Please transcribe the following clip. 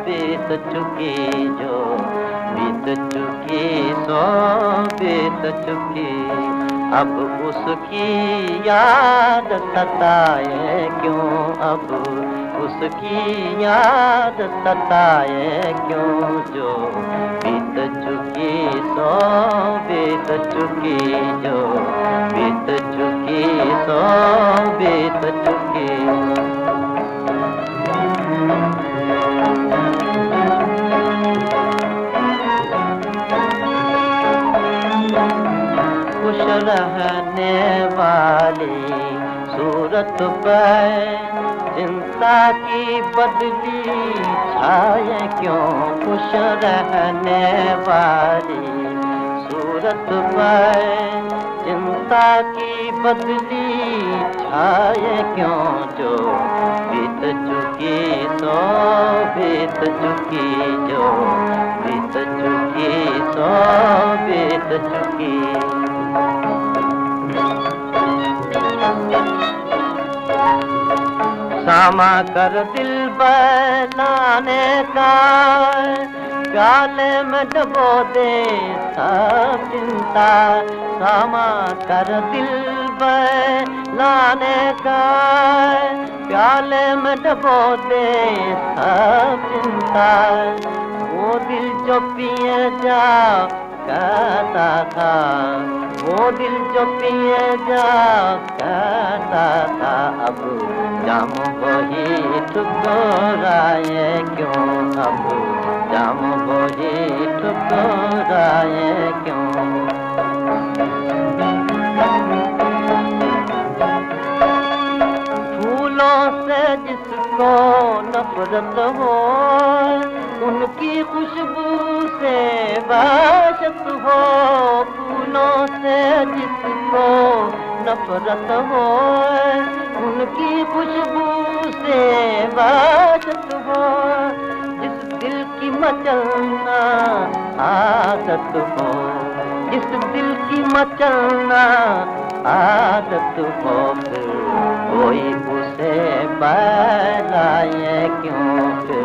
बीत चुकी जो बीत चुकी, सो बीत चुकी। अब उसकी याद सताए क्यों? अब उसकी याद सताए क्यों? जो बीत चुकी, सो बीत चुकी जो खुश रहने वाली सूरत पर चिंता की बदली छाए क्यों? खुश रहने वाली सूरत पर चिंता की बदली छाए क्यों? जो बीत चुकी सो, बीत चुकी जो बीत चुकी सो, बीत चुकी सामा कर दिल बनाने का प्याले में डबो दे सब चिंता। सामा कर दिल बनाने का प्याले में डबो दे सब चिंता। वो दिल जो पिए जा, कहता था वो दिल जो पिए जा, कहता था, अब जाम वही ठुकराए, क्यों अब जाम वही ठुकराए, क्यों? फूलों से जिसको नफरत हो, उनकी खुशबू से बाशत हो जिसको नफरत हो उनकी खुशबू से बाशत हो जिस दिल की मचलना आदत हो जिस दिल की मचलना आदत हो फिर कोई उसे बनाए क्यों फिर?